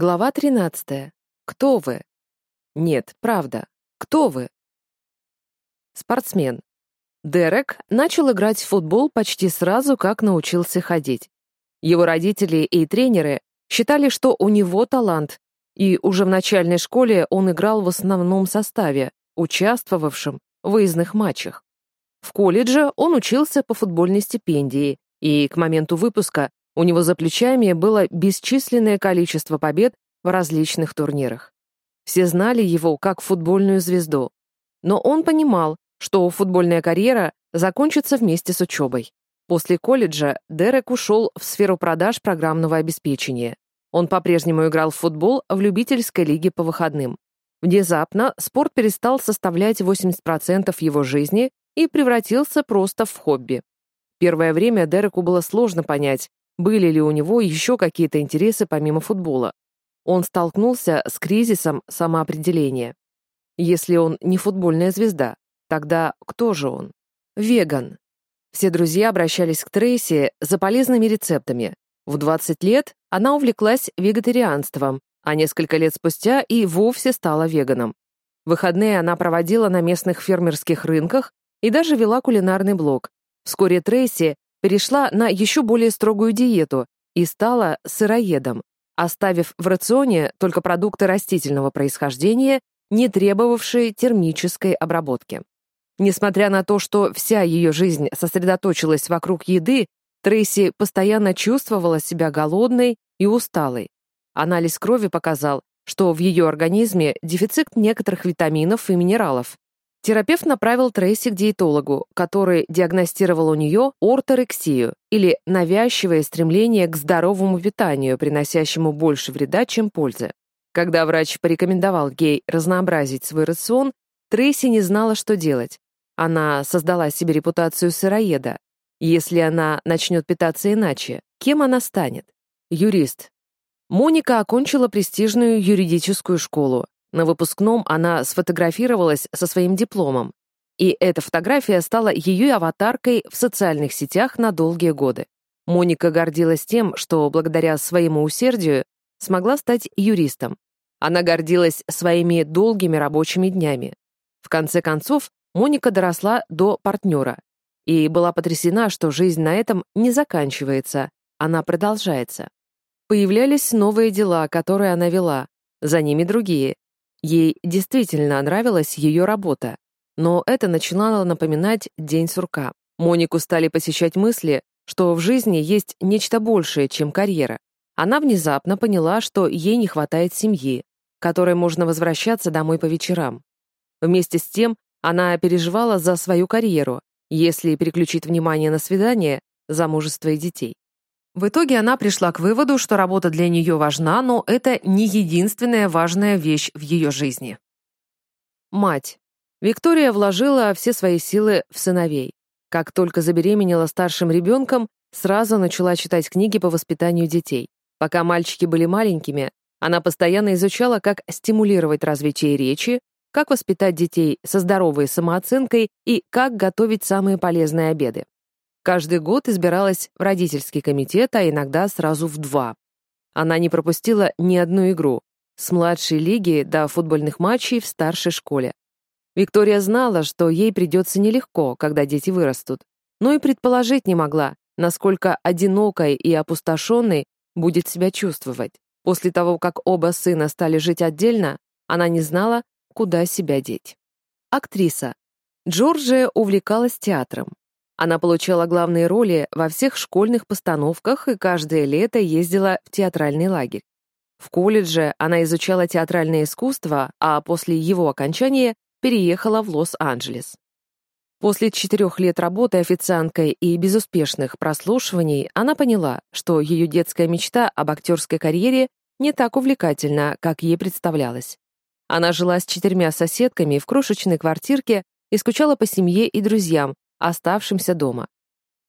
Глава 13. Кто вы? Нет, правда. Кто вы? Спортсмен. Дерек начал играть в футбол почти сразу, как научился ходить. Его родители и тренеры считали, что у него талант, и уже в начальной школе он играл в основном составе, участвовавшем в выездных матчах. В колледже он учился по футбольной стипендии, и к моменту выпуска у него за плечами было бесчисленное количество побед в различных турнирах. Все знали его как футбольную звезду. Но он понимал, что футбольная карьера закончится вместе с учебой. После колледжа Дерек ушел в сферу продаж программного обеспечения. Он по-прежнему играл в футбол в любительской лиге по выходным. Внезапно спорт перестал составлять 80% его жизни и превратился просто в хобби. Первое время Дереку было сложно понять, были ли у него еще какие-то интересы помимо футбола. Он столкнулся с кризисом самоопределения. Если он не футбольная звезда, тогда кто же он? Веган. Все друзья обращались к Трейси за полезными рецептами. В 20 лет она увлеклась вегетарианством, а несколько лет спустя и вовсе стала веганом. Выходные она проводила на местных фермерских рынках и даже вела кулинарный блог. Вскоре Трейси перешла на еще более строгую диету и стала сыроедом, оставив в рационе только продукты растительного происхождения, не требовавшие термической обработки. Несмотря на то, что вся ее жизнь сосредоточилась вокруг еды, Трейси постоянно чувствовала себя голодной и усталой. Анализ крови показал, что в ее организме дефицит некоторых витаминов и минералов, Терапевт направил Трейси к диетологу, который диагностировал у нее орторексию или навязчивое стремление к здоровому питанию, приносящему больше вреда, чем пользы. Когда врач порекомендовал ей разнообразить свой рацион, Трейси не знала, что делать. Она создала себе репутацию сыроеда. Если она начнет питаться иначе, кем она станет? Юрист. Моника окончила престижную юридическую школу, на выпускном она сфотографировалась со своим дипломом, и эта фотография стала ее аватаркой в социальных сетях на долгие годы. Моника гордилась тем, что благодаря своему усердию смогла стать юристом. Она гордилась своими долгими рабочими днями. В конце концов, Моника доросла до партнера и была потрясена, что жизнь на этом не заканчивается, она продолжается. Появлялись новые дела, которые она вела, за ними другие, Ей действительно нравилась ее работа, но это начинало напоминать день сурка. Монику стали посещать мысли, что в жизни есть нечто большее, чем карьера. Она внезапно поняла, что ей не хватает семьи, которой можно возвращаться домой по вечерам. Вместе с тем она переживала за свою карьеру, если переключить внимание на свидание, замужество и детей. В итоге она пришла к выводу, что работа для нее важна, но это не единственная важная вещь в ее жизни. Мать. Виктория вложила все свои силы в сыновей. Как только забеременела старшим ребенком, сразу начала читать книги по воспитанию детей. Пока мальчики были маленькими, она постоянно изучала, как стимулировать развитие речи, как воспитать детей со здоровой самооценкой и как готовить самые полезные обеды. Каждый год избиралась в родительский комитет, а иногда сразу в два. Она не пропустила ни одну игру, с младшей лиги до футбольных матчей в старшей школе. Виктория знала, что ей придется нелегко, когда дети вырастут, но и предположить не могла, насколько одинокой и опустошенной будет себя чувствовать. После того, как оба сына стали жить отдельно, она не знала, куда себя деть. Актриса. Джорджия увлекалась театром. Она получала главные роли во всех школьных постановках и каждое лето ездила в театральный лагерь. В колледже она изучала театральное искусство, а после его окончания переехала в Лос-Анджелес. После четырех лет работы официанткой и безуспешных прослушиваний она поняла, что ее детская мечта об актерской карьере не так увлекательна, как ей представлялось. Она жила с четырьмя соседками в крошечной квартирке и скучала по семье и друзьям, оставшимся дома.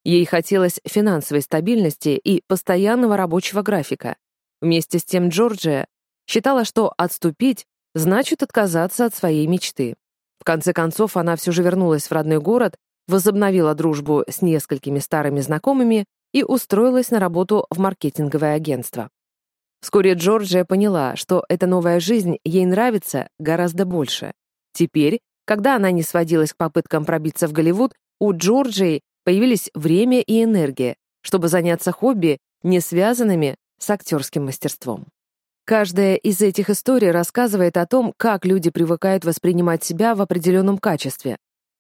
Ей хотелось финансовой стабильности и постоянного рабочего графика. Вместе с тем Джорджия считала, что отступить значит отказаться от своей мечты. В конце концов, она все же вернулась в родной город, возобновила дружбу с несколькими старыми знакомыми и устроилась на работу в маркетинговое агентство. Вскоре Джорджия поняла, что эта новая жизнь ей нравится гораздо больше. Теперь, когда она не сводилась к попыткам пробиться в Голливуд, у Джорджии появились время и энергия, чтобы заняться хобби, не связанными с актерским мастерством. Каждая из этих историй рассказывает о том, как люди привыкают воспринимать себя в определенном качестве.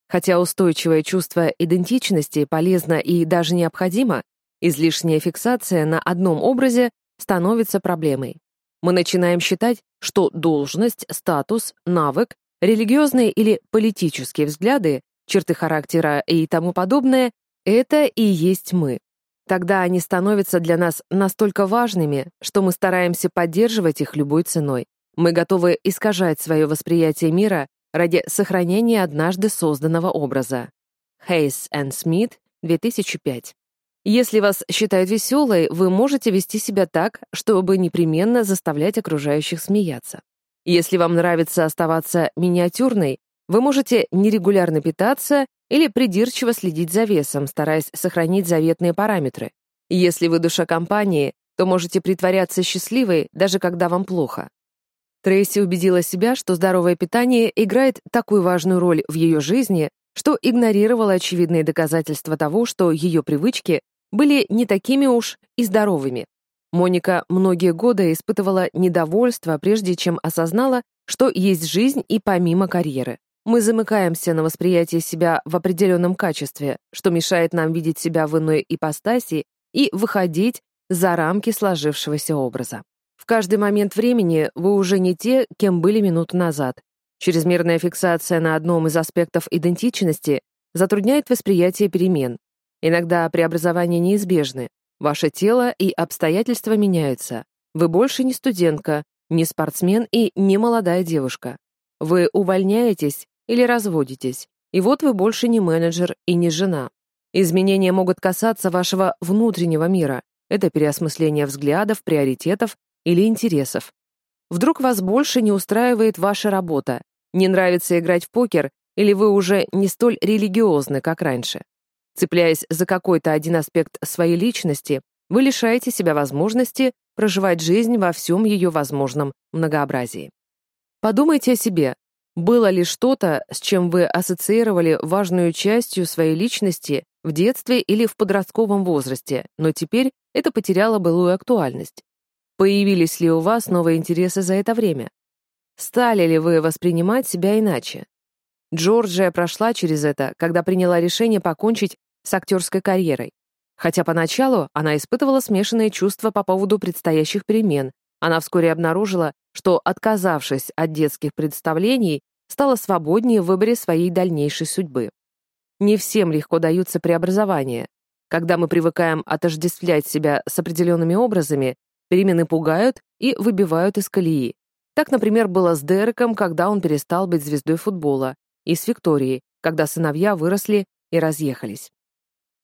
Хотя устойчивое чувство идентичности полезно и даже необходимо, излишняя фиксация на одном образе становится проблемой. Мы начинаем считать, что должность, статус, навык, религиозные или политические взгляды, черты характера и тому подобное — это и есть мы. Тогда они становятся для нас настолько важными, что мы стараемся поддерживать их любой ценой. Мы готовы искажать свое восприятие мира ради сохранения однажды созданного образа. Хейс энд Смит, 2005. Если вас считают веселой, вы можете вести себя так, чтобы непременно заставлять окружающих смеяться. Если вам нравится оставаться миниатюрной, вы можете нерегулярно питаться или придирчиво следить за весом, стараясь сохранить заветные параметры. Если вы душа компании, то можете притворяться счастливой, даже когда вам плохо. Трейси убедила себя, что здоровое питание играет такую важную роль в ее жизни, что игнорировала очевидные доказательства того, что ее привычки были не такими уж и здоровыми. Моника многие годы испытывала недовольство, прежде чем осознала, что есть жизнь и помимо карьеры. Мы замыкаемся на восприятии себя в определенном качестве, что мешает нам видеть себя в иной ипостаси и выходить за рамки сложившегося образа. В каждый момент времени вы уже не те, кем были минуту назад. Чрезмерная фиксация на одном из аспектов идентичности затрудняет восприятие перемен. Иногда преобразования неизбежны. Ваше тело и обстоятельства меняются. Вы больше не студентка, не спортсмен и не молодая девушка. Вы увольняетесь или разводитесь, и вот вы больше не менеджер и не жена. Изменения могут касаться вашего внутреннего мира. Это переосмысление взглядов, приоритетов или интересов. Вдруг вас больше не устраивает ваша работа, не нравится играть в покер, или вы уже не столь религиозны, как раньше. Цепляясь за какой-то один аспект своей личности, вы лишаете себя возможности проживать жизнь во всем ее возможном многообразии. Подумайте о себе, было ли что-то, с чем вы ассоциировали важную частью своей личности в детстве или в подростковом возрасте, но теперь это потеряло былую актуальность? Появились ли у вас новые интересы за это время? Стали ли вы воспринимать себя иначе? Джорджия прошла через это, когда приняла решение покончить с актерской карьерой. Хотя поначалу она испытывала смешанные чувства по поводу предстоящих перемен, она вскоре обнаружила, что, отказавшись от детских представлений, стала свободнее в выборе своей дальнейшей судьбы. Не всем легко даются преобразования. Когда мы привыкаем отождествлять себя с определенными образами, перемены пугают и выбивают из колеи. Так, например, было с Дереком, когда он перестал быть звездой футбола, и с Викторией, когда сыновья выросли и разъехались.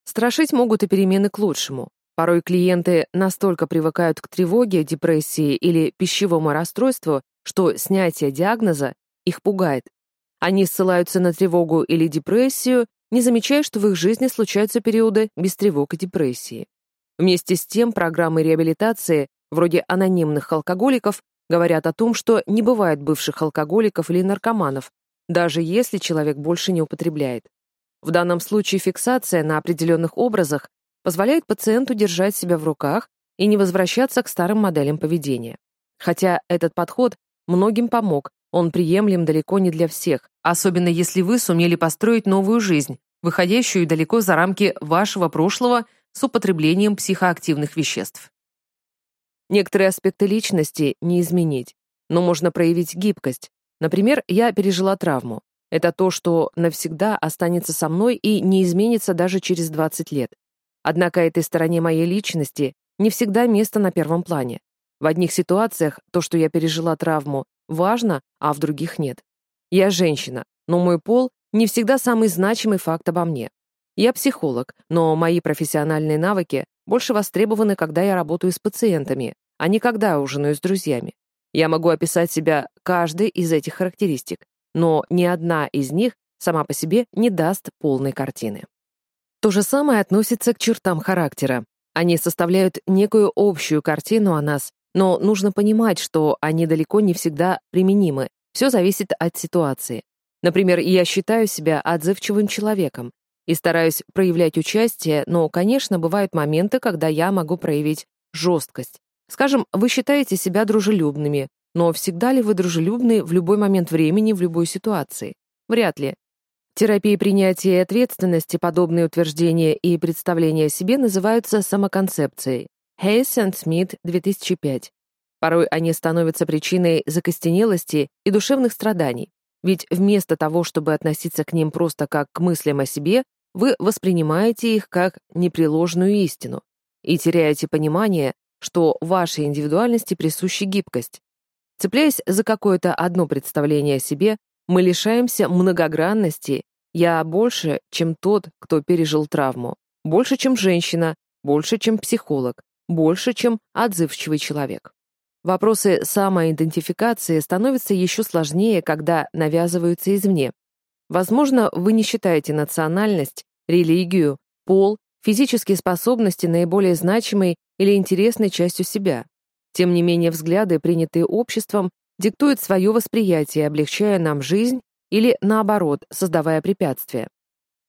Страшить могут и перемены к лучшему. Порой клиенты настолько привыкают к тревоге, депрессии или пищевому расстройству, что снятие диагноза их пугает. Они ссылаются на тревогу или депрессию, не замечая, что в их жизни случаются периоды без тревог и депрессии. Вместе с тем программы реабилитации, вроде анонимных алкоголиков, говорят о том, что не бывает бывших алкоголиков или наркоманов, даже если человек больше не употребляет. В данном случае фиксация на определенных образах позволяет пациенту держать себя в руках и не возвращаться к старым моделям поведения. Хотя этот подход многим помог, он приемлем далеко не для всех, особенно если вы сумели построить новую жизнь, выходящую далеко за рамки вашего прошлого с употреблением психоактивных веществ. Некоторые аспекты личности не изменить, но можно проявить гибкость. Например, я пережила травму. Это то, что навсегда останется со мной и не изменится даже через 20 лет. Однако этой стороне моей личности не всегда место на первом плане. В одних ситуациях то, что я пережила травму, важно, а в других нет. Я женщина, но мой пол не всегда самый значимый факт обо мне. Я психолог, но мои профессиональные навыки больше востребованы, когда я работаю с пациентами, а не когда ужинаю с друзьями. Я могу описать себя каждой из этих характеристик, но ни одна из них сама по себе не даст полной картины. То же самое относится к чертам характера. Они составляют некую общую картину о нас, Но нужно понимать, что они далеко не всегда применимы. Все зависит от ситуации. Например, я считаю себя отзывчивым человеком и стараюсь проявлять участие, но, конечно, бывают моменты, когда я могу проявить жесткость. Скажем, вы считаете себя дружелюбными, но всегда ли вы дружелюбны в любой момент времени, в любой ситуации? Вряд ли. Терапии принятия и ответственности подобные утверждения и представления о себе называются самоконцепцией. Хейс и Смит, 2005. Порой они становятся причиной закостенелости и душевных страданий. Ведь вместо того, чтобы относиться к ним просто как к мыслям о себе, вы воспринимаете их как непреложную истину и теряете понимание, что вашей индивидуальности присуща гибкость. Цепляясь за какое-то одно представление о себе, мы лишаемся многогранности «я больше, чем тот, кто пережил травму», больше, чем женщина, больше, чем психолог, больше, чем отзывчивый человек. Вопросы самоидентификации становятся еще сложнее, когда навязываются извне. Возможно, вы не считаете национальность, религию, пол, физические способности наиболее значимой или интересной частью себя. Тем не менее, взгляды, принятые обществом, диктуют свое восприятие, облегчая нам жизнь или, наоборот, создавая препятствия.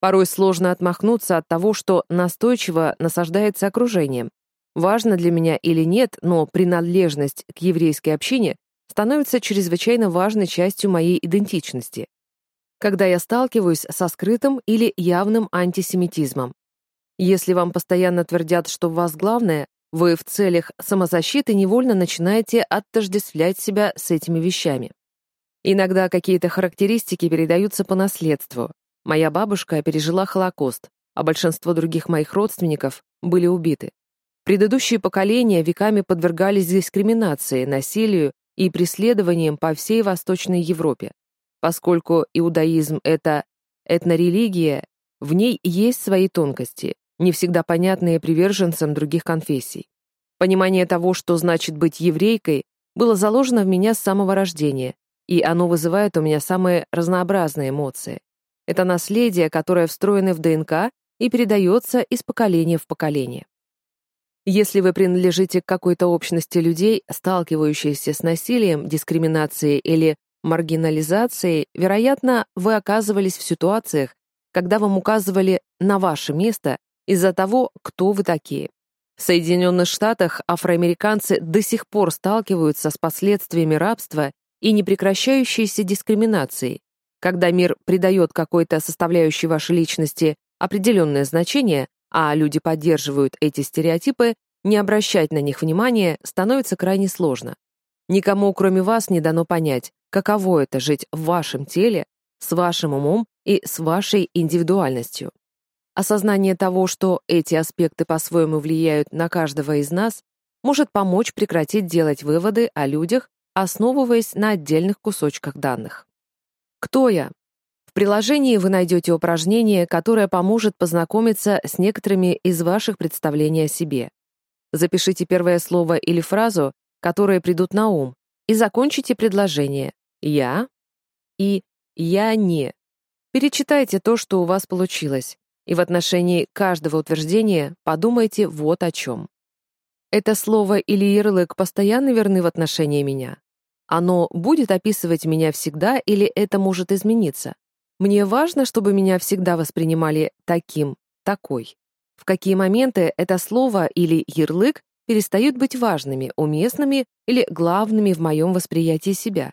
Порой сложно отмахнуться от того, что настойчиво насаждается окружением. Важно для меня или нет, но принадлежность к еврейской общине становится чрезвычайно важной частью моей идентичности. Когда я сталкиваюсь со скрытым или явным антисемитизмом. Если вам постоянно твердят, что в вас главное, вы в целях самозащиты невольно начинаете отождествлять себя с этими вещами. Иногда какие-то характеристики передаются по наследству. Моя бабушка пережила Холокост, а большинство других моих родственников были убиты. Предыдущие поколения веками подвергались дискриминации, насилию и преследованиям по всей Восточной Европе. Поскольку иудаизм — это этнорелигия, в ней есть свои тонкости, не всегда понятные приверженцам других конфессий. Понимание того, что значит быть еврейкой, было заложено в меня с самого рождения, и оно вызывает у меня самые разнообразные эмоции. Это наследие, которое встроено в ДНК и передается из поколения в поколение. Если вы принадлежите к какой-то общности людей, сталкивающейся с насилием, дискриминацией или маргинализацией, вероятно, вы оказывались в ситуациях, когда вам указывали на ваше место из-за того, кто вы такие. В Соединенных Штатах афроамериканцы до сих пор сталкиваются с последствиями рабства и непрекращающейся дискриминацией. Когда мир придает какой-то составляющей вашей личности определенное значение, а люди поддерживают эти стереотипы, не обращать на них внимания становится крайне сложно. Никому, кроме вас, не дано понять, каково это жить в вашем теле, с вашим умом и с вашей индивидуальностью. Осознание того, что эти аспекты по-своему влияют на каждого из нас, может помочь прекратить делать выводы о людях, основываясь на отдельных кусочках данных. Кто я? Приложении вы найдете упражнение, которое поможет познакомиться с некоторыми из ваших представлений о себе. Запишите первое слово или фразу, которые придут на ум, и закончите предложение «я» и «я не». Перечитайте то, что у вас получилось. И в отношении каждого утверждения подумайте вот о чем. Это слово или ярлык постоянно верны в отношении меня? Оно будет описывать меня всегда или это может измениться? Мне важно, чтобы меня всегда воспринимали таким, такой. В какие моменты это слово или ярлык перестают быть важными, уместными или главными в моем восприятии себя?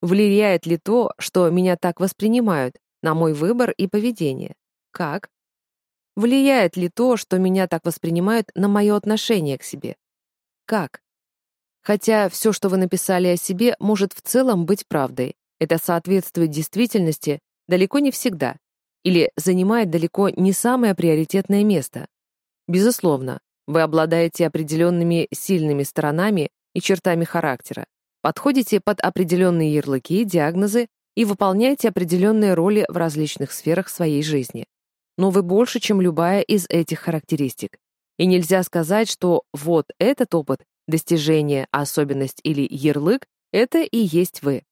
Влияет ли то, что меня так воспринимают, на мой выбор и поведение? Как? Влияет ли то, что меня так воспринимают, на мое отношение к себе? Как? Хотя все, что вы написали о себе, может в целом быть правдой. Это соответствует действительности далеко не всегда или занимает далеко не самое приоритетное место. Безусловно, вы обладаете определенными сильными сторонами и чертами характера, подходите под определенные ярлыки, диагнозы и выполняете определенные роли в различных сферах своей жизни но вы больше, чем любая из этих характеристик. И нельзя сказать, что вот этот опыт, достижение, особенность или ярлык — это и есть вы.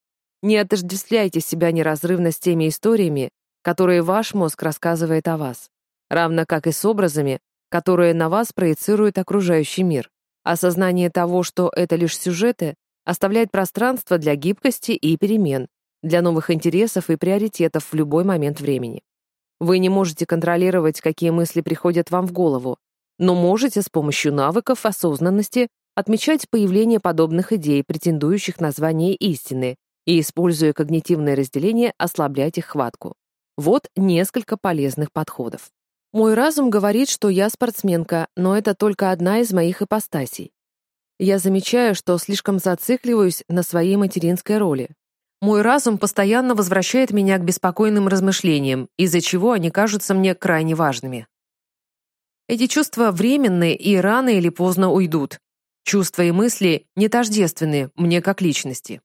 Не отождествляйте себя неразрывно с теми историями, которые ваш мозг рассказывает о вас, равно как и с образами, которые на вас проецирует окружающий мир. Осознание того, что это лишь сюжеты, оставляет пространство для гибкости и перемен, для новых интересов и приоритетов в любой момент времени. Вы не можете контролировать, какие мысли приходят вам в голову, но можете с помощью навыков осознанности отмечать появление подобных идей, претендующих на звание истины, и, используя когнитивное разделение, ослаблять их хватку. Вот несколько полезных подходов. Мой разум говорит, что я спортсменка, но это только одна из моих ипостасей. Я замечаю, что слишком зацикливаюсь на своей материнской роли. Мой разум постоянно возвращает меня к беспокойным размышлениям, из-за чего они кажутся мне крайне важными. Эти чувства временны и рано или поздно уйдут. Чувства и мысли не тождественны мне как личности.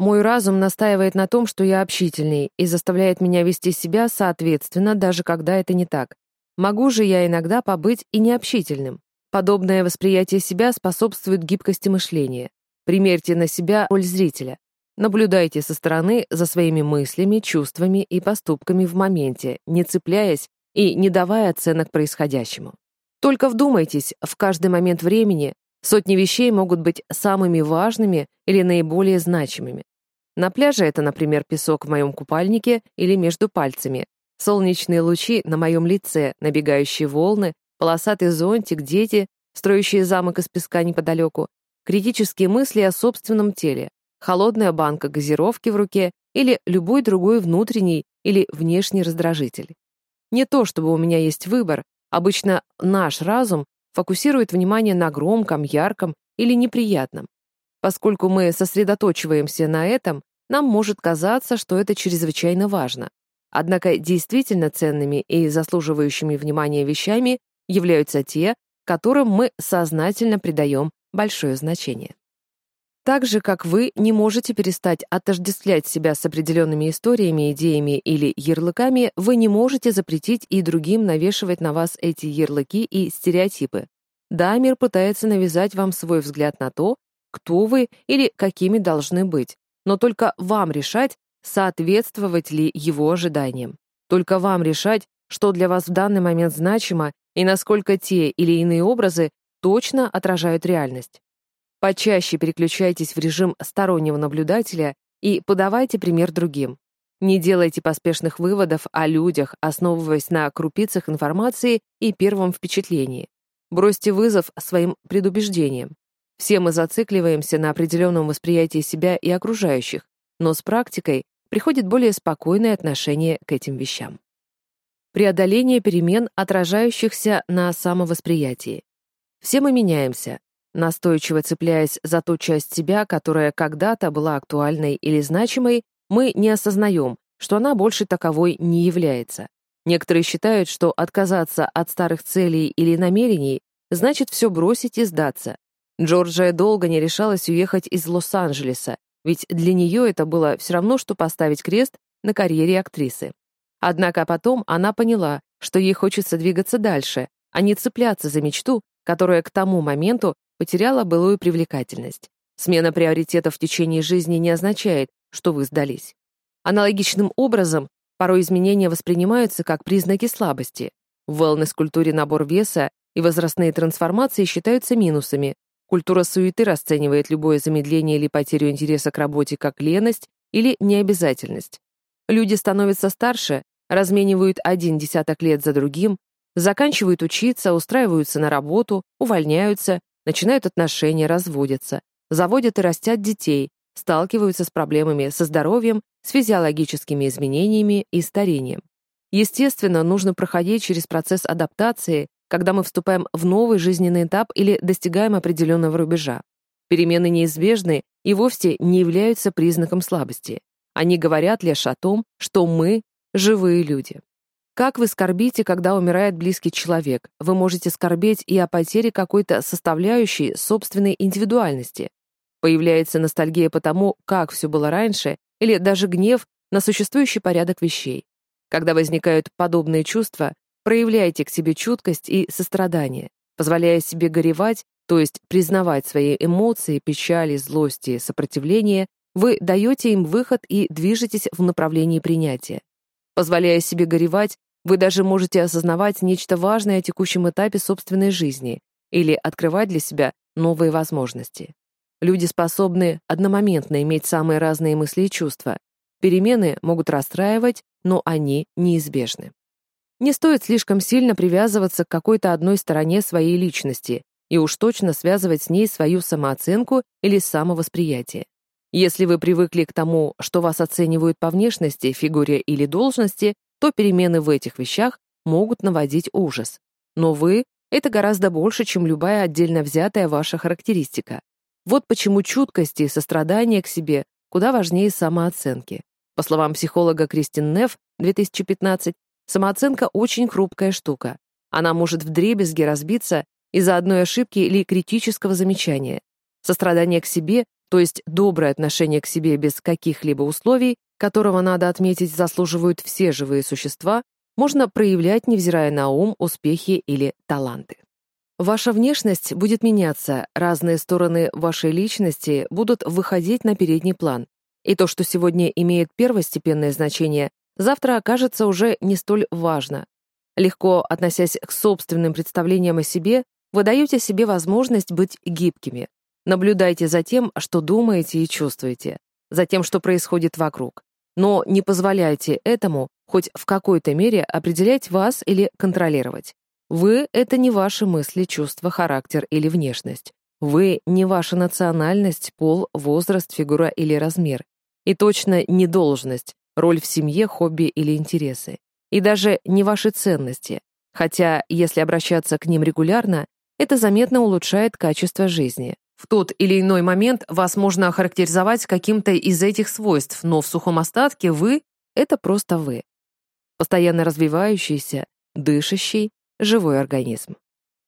Мой разум настаивает на том, что я общительный, и заставляет меня вести себя соответственно, даже когда это не так. Могу же я иногда побыть и необщительным. Подобное восприятие себя способствует гибкости мышления. Примерьте на себя роль зрителя. Наблюдайте со стороны за своими мыслями, чувствами и поступками в моменте, не цепляясь и не давая оценок происходящему. Только вдумайтесь, в каждый момент времени сотни вещей могут быть самыми важными или наиболее значимыми. На пляже это, например, песок в моем купальнике или между пальцами, Солнечные лучи на моем лице, набегающие волны, полосатый зонтик, дети, строящие замок из песка неподалеку, критические мысли о собственном теле, холодная банка газировки в руке или любой другой внутренний или внешний раздражитель. Не то, чтобы у меня есть выбор, обычно наш разум фокусирует внимание на громком, ярком или неприятном. Поскольку мы сосредоточиваемся на этом, нам может казаться, что это чрезвычайно важно. Однако действительно ценными и заслуживающими внимания вещами являются те, которым мы сознательно придаем большое значение. Так же, как вы не можете перестать отождествлять себя с определенными историями, идеями или ярлыками, вы не можете запретить и другим навешивать на вас эти ярлыки и стереотипы. Да, мир пытается навязать вам свой взгляд на то, кто вы или какими должны быть, но только вам решать, соответствовать ли его ожиданиям. Только вам решать, что для вас в данный момент значимо и насколько те или иные образы точно отражают реальность. Почаще переключайтесь в режим стороннего наблюдателя и подавайте пример другим. Не делайте поспешных выводов о людях, основываясь на крупицах информации и первом впечатлении. Бросьте вызов своим предубеждениям. Все мы зацикливаемся на определенном восприятии себя и окружающих, но с практикой приходит более спокойное отношение к этим вещам. Преодоление перемен, отражающихся на самовосприятии. Все мы меняемся, настойчиво цепляясь за ту часть себя, которая когда-то была актуальной или значимой, мы не осознаем, что она больше таковой не является. Некоторые считают, что отказаться от старых целей или намерений значит все бросить и сдаться. Джорджия долго не решалась уехать из Лос-Анджелеса, ведь для нее это было все равно, что поставить крест на карьере актрисы. Однако потом она поняла, что ей хочется двигаться дальше, а не цепляться за мечту, которая к тому моменту потеряла былую привлекательность. Смена приоритетов в течение жизни не означает, что вы сдались. Аналогичным образом, порой изменения воспринимаются как признаки слабости. В wellness-культуре набор веса и возрастные трансформации считаются минусами, Культура суеты расценивает любое замедление или потерю интереса к работе как леность или необязательность. Люди становятся старше, разменивают один десяток лет за другим, заканчивают учиться, устраиваются на работу, увольняются, начинают отношения, разводятся, заводят и растят детей, сталкиваются с проблемами со здоровьем, с физиологическими изменениями и старением. Естественно, нужно проходить через процесс адаптации, когда мы вступаем в новый жизненный этап или достигаем определенного рубежа. Перемены неизбежны и вовсе не являются признаком слабости. Они говорят лишь о том, что мы — живые люди. Как вы скорбите, когда умирает близкий человек? Вы можете скорбеть и о потере какой-то составляющей собственной индивидуальности. Появляется ностальгия по тому, как все было раньше, или даже гнев на существующий порядок вещей. Когда возникают подобные чувства, Проявляйте к себе чуткость и сострадание, позволяя себе горевать, то есть признавать свои эмоции, печали, злости, сопротивление, вы даете им выход и движетесь в направлении принятия. Позволяя себе горевать, вы даже можете осознавать нечто важное о текущем этапе собственной жизни или открывать для себя новые возможности. Люди способны одномоментно иметь самые разные мысли и чувства. Перемены могут расстраивать, но они неизбежны. Не стоит слишком сильно привязываться к какой-то одной стороне своей личности и уж точно связывать с ней свою самооценку или самовосприятие. Если вы привыкли к тому, что вас оценивают по внешности, фигуре или должности, то перемены в этих вещах могут наводить ужас. Но вы — это гораздо больше, чем любая отдельно взятая ваша характеристика. Вот почему чуткость и сострадание к себе куда важнее самооценки. По словам психолога Кристин Неф, 2015, самооценка очень хрупкая штука. Она может вдребезги разбиться из-за одной ошибки или критического замечания. Сострадание к себе, то есть доброе отношение к себе без каких-либо условий, которого, надо отметить, заслуживают все живые существа, можно проявлять, невзирая на ум, успехи или таланты. Ваша внешность будет меняться, разные стороны вашей личности будут выходить на передний план. И то, что сегодня имеет первостепенное значение, завтра окажется уже не столь важно. Легко относясь к собственным представлениям о себе, вы даете себе возможность быть гибкими. Наблюдайте за тем, что думаете и чувствуете, за тем, что происходит вокруг. Но не позволяйте этому хоть в какой-то мере определять вас или контролировать. Вы — это не ваши мысли, чувства, характер или внешность. Вы — не ваша национальность, пол, возраст, фигура или размер. И точно не должность, роль в семье, хобби или интересы. И даже не ваши ценности. Хотя, если обращаться к ним регулярно, это заметно улучшает качество жизни. В тот или иной момент вас можно охарактеризовать каким-то из этих свойств, но в сухом остатке вы — это просто вы. Постоянно развивающийся, дышащий, живой организм.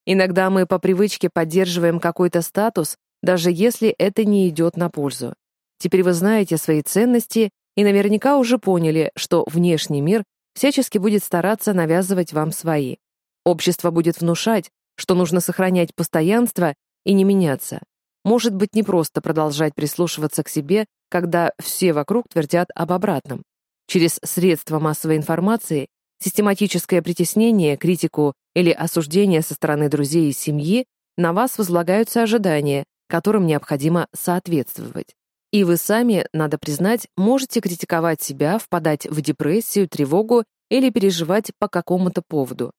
Иногда мы по привычке поддерживаем какой-то статус, даже если это не идет на пользу. Теперь вы знаете свои ценности и наверняка уже поняли, что внешний мир всячески будет стараться навязывать вам свои. Общество будет внушать, что нужно сохранять постоянство и не меняться. Может быть, не просто продолжать прислушиваться к себе, когда все вокруг твердят об обратном. Через средства массовой информации, систематическое притеснение, критику или осуждение со стороны друзей и семьи на вас возлагаются ожидания, которым необходимо соответствовать. И вы сами, надо признать, можете критиковать себя, впадать в депрессию, тревогу или переживать по какому-то поводу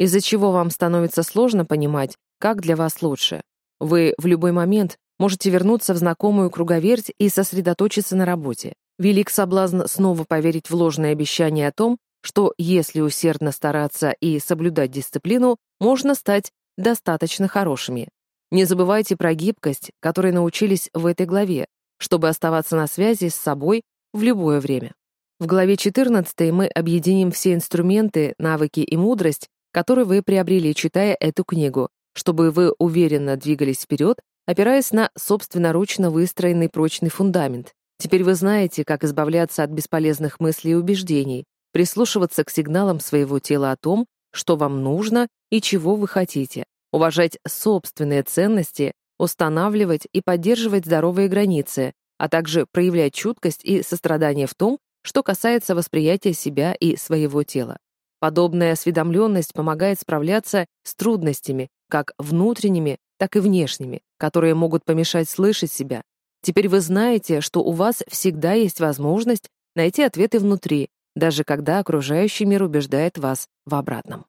из-за чего вам становится сложно понимать, как для вас лучше. Вы в любой момент можете вернуться в знакомую круговерть и сосредоточиться на работе. Велик соблазн снова поверить в ложное обещание о том, что если усердно стараться и соблюдать дисциплину, можно стать достаточно хорошими. Не забывайте про гибкость, которой научились в этой главе, чтобы оставаться на связи с собой в любое время. В главе 14 мы объединим все инструменты, навыки и мудрость, который вы приобрели, читая эту книгу, чтобы вы уверенно двигались вперед, опираясь на собственноручно выстроенный прочный фундамент. Теперь вы знаете, как избавляться от бесполезных мыслей и убеждений, прислушиваться к сигналам своего тела о том, что вам нужно и чего вы хотите, уважать собственные ценности, устанавливать и поддерживать здоровые границы, а также проявлять чуткость и сострадание в том, что касается восприятия себя и своего тела. Подобная осведомленность помогает справляться с трудностями, как внутренними, так и внешними, которые могут помешать слышать себя. Теперь вы знаете, что у вас всегда есть возможность найти ответы внутри, даже когда окружающий мир убеждает вас в обратном.